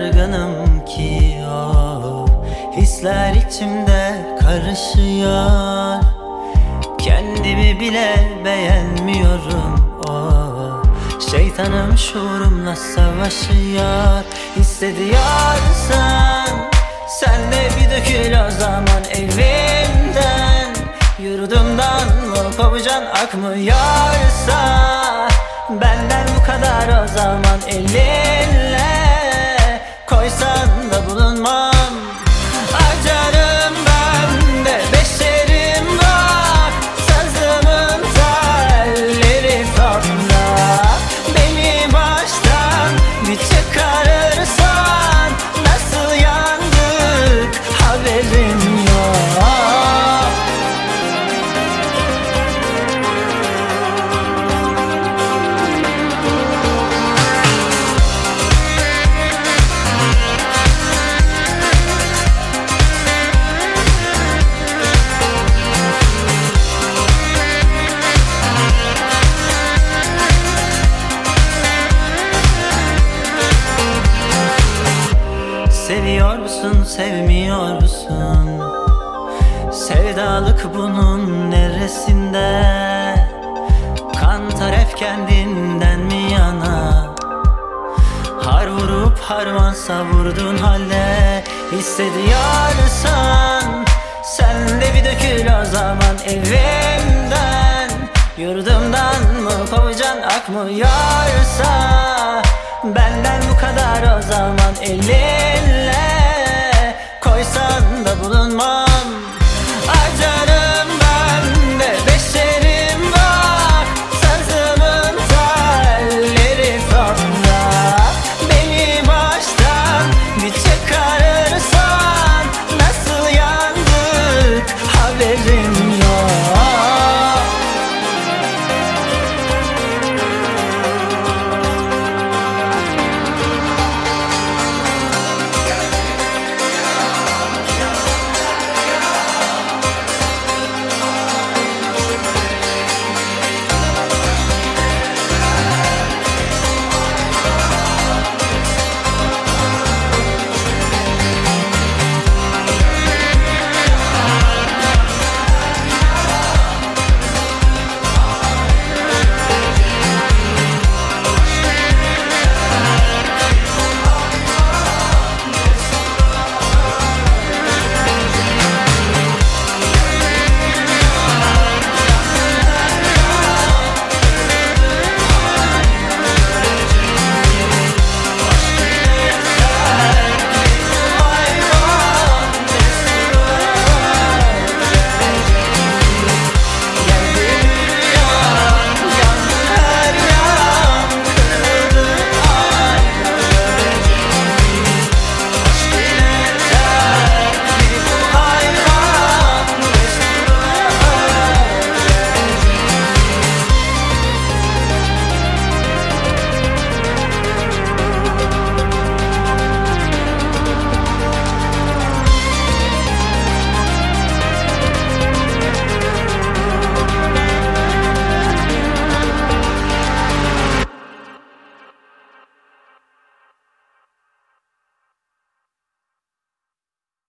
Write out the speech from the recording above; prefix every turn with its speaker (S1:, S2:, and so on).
S1: dargınım ki oh Hisler içimde karışıyor. Kendimi bile beğenmiyorum oh. Şeytanım şuurumla savaşıyor. Hissediyorsan Sen de bir dökül o zaman evimden. Yurdumdan mı pabucan akmıyorsa Benden bu kadar o zaman elin musun, sevmiyor musun? Sevdalık bunun neresinde? Kantar hep kendinden mi yana? Har vurup harman savurdun halde Hissediyorsan Sen de bir dökül o zaman evimden Yurdumdan mı kovacan akmıyorsa Benden bu kadar o zaman elim